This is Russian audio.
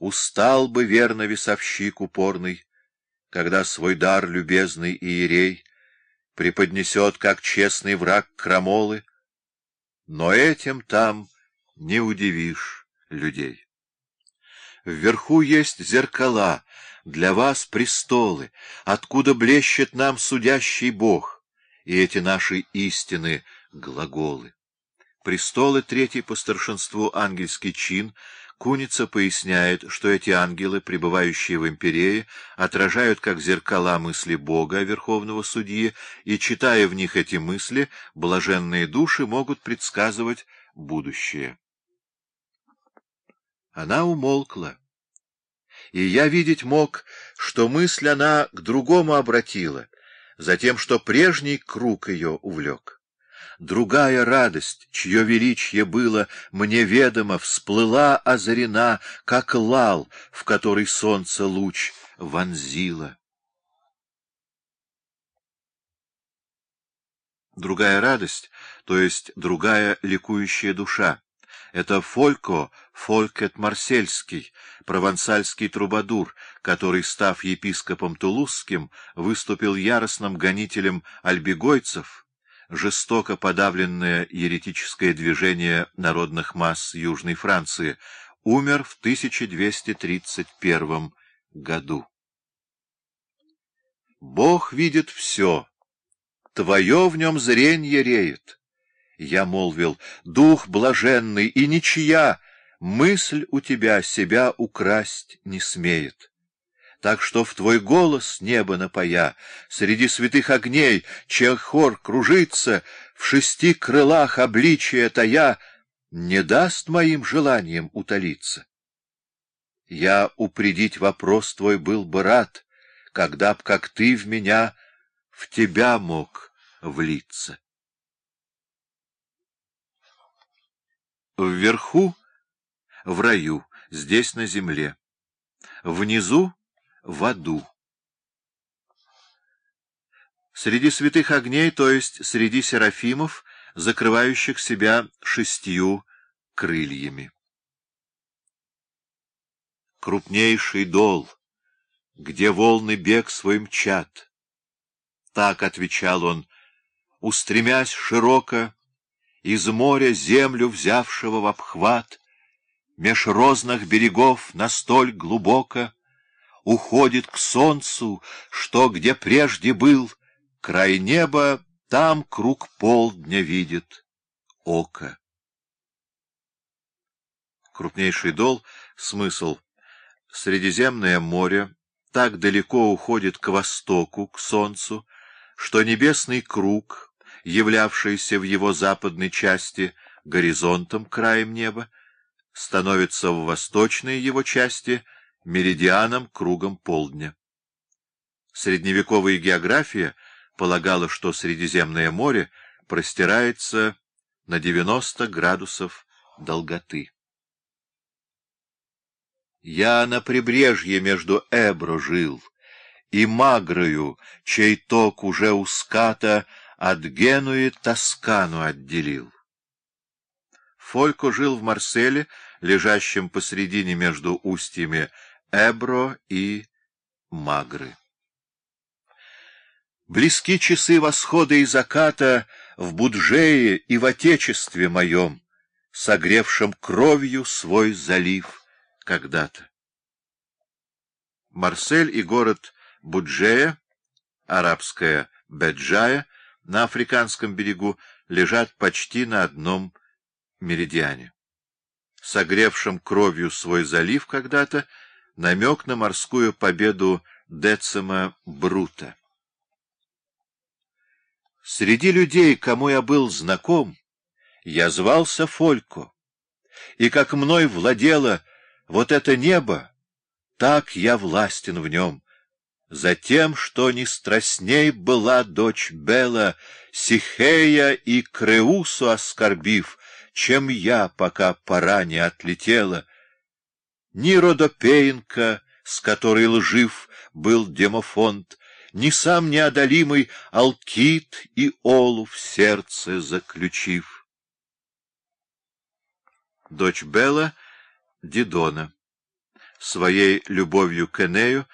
устал бы верно весовщик упорный, когда свой дар любезный иерей преподнесет, как честный враг крамолы, но этим там не удивишь людей. Вверху есть зеркала, для вас престолы, откуда блещет нам судящий Бог, и эти наши истины — глаголы. Престолы — третий по старшинству ангельский чин, Куница поясняет, что эти ангелы, пребывающие в империи, отражают как зеркала мысли Бога, Верховного Судьи, и, читая в них эти мысли, блаженные души могут предсказывать будущее. Она умолкла, и я видеть мог, что мысль она к другому обратила, затем, что прежний круг ее увлек. Другая радость, чье величие было мне ведомо, всплыла озарена, как лал, в который солнце луч вонзило. Другая радость, то есть другая ликующая душа. Это Фолько, Фолькет Марсельский, провансальский трубадур, который, став епископом Тулузским, выступил яростным гонителем альбегойцев, жестоко подавленное еретическое движение народных масс Южной Франции, умер в 1231 году. Бог видит все, твое в нем зренье реет. Я молвил, дух блаженный и ничья, мысль у тебя себя украсть не смеет так что в твой голос небо напоя, среди святых огней, чей хор кружится, в шести крылах обличия тая, не даст моим желаниям утолиться. Я упредить вопрос твой был бы рад, когда б, как ты в меня, в тебя мог влиться. Вверху — в раю, здесь на земле. Внизу в аду. Среди святых огней, то есть среди серафимов, закрывающих себя шестью крыльями. Крупнейший дол, где волны бег свой мчат. Так отвечал он, устремясь широко, из моря землю взявшего в обхват, меж розных берегов настоль глубоко, уходит к солнцу, что где прежде был, край неба, там круг полдня видит око. Крупнейший дол — смысл. Средиземное море так далеко уходит к востоку, к солнцу, что небесный круг, являвшийся в его западной части горизонтом краем неба, становится в восточной его части — меридианом кругом полдня. Средневековая география полагала, что Средиземное море простирается на 90 градусов долготы. Я на прибрежье между Эбро жил, и Магрою, чей ток уже у ската от Генуи Тоскану отделил. Фолько жил в Марселе, лежащем посредине между устьями Эбро и Магры. Близки часы восхода и заката в Буджее и в Отечестве моем, согревшем кровью свой залив когда-то. Марсель и город Буджея, арабская Беджая, на африканском берегу, лежат почти на одном меридиане. Согревшим кровью свой залив когда-то, намек на морскую победу Децима Брута. Среди людей, кому я был знаком, я звался Фолько, и как мной владело вот это небо, так я властен в нем, за тем, что не страстней была дочь Бела, Сихея и Креусу оскорбив, чем я, пока пора не отлетела, ни Родопеенко, с которой лжив был Демофонт, ни сам неодолимый Алкит и Олу в сердце заключив. Дочь Белла — Дидона. своей любовью к Энею